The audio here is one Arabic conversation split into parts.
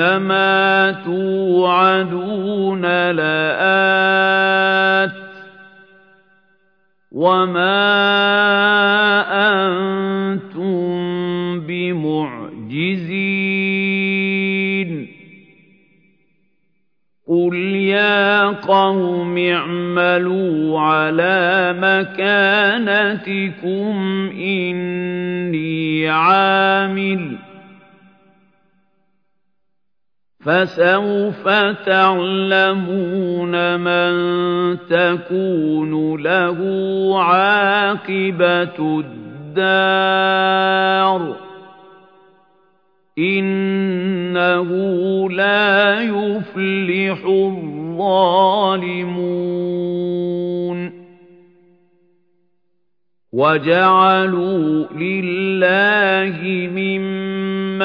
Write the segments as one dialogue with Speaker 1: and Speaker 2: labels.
Speaker 1: إِنَّمَا تُوعَدُونَ لَآتٍ ۖ وَمَا أَنتُم بِمُعْجِزِينَ قُلْ يَا قَوْمِ اعْمَلُوا عَلَىٰ مَكَانَتِكُمْ إِنِّي عَامِلٌ ۖ فَسَوْفَ تَعْلَمُونَ مَن تَكُونُ لَهُ عَاقِبَةُ الدَّارِ ۗ. إِنَّهُ لَا يُفْلِحُ الظَّالِمُونَ. وَجَعَلُوا لِلَّهِ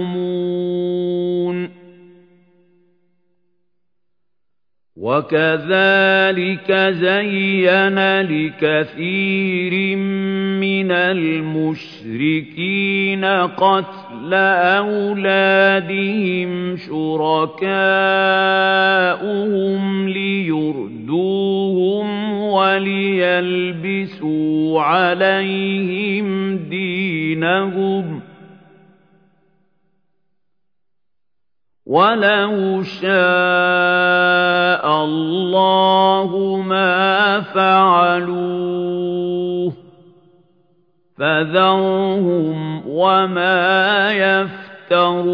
Speaker 1: يَحْكُمُونَ وَكَذَٰلِكَ زَيَّنَ لِكَثِيرٍ مِّنَ الْمُشْرِكِينَ قَتْلَ أَوْلَادِهِمْ شُرَكَاؤُهُمْ لِيُرْدُوهُمْ وَلِيَلْبِسُوا عَلَيْهِمْ دِينَهُمْ ۖ وَلَوْ شَاءَ اللَّهُ مَا فَعَلُوهُ ۖ فَذَرْهُمْ وَمَا يَفْتَرُونَ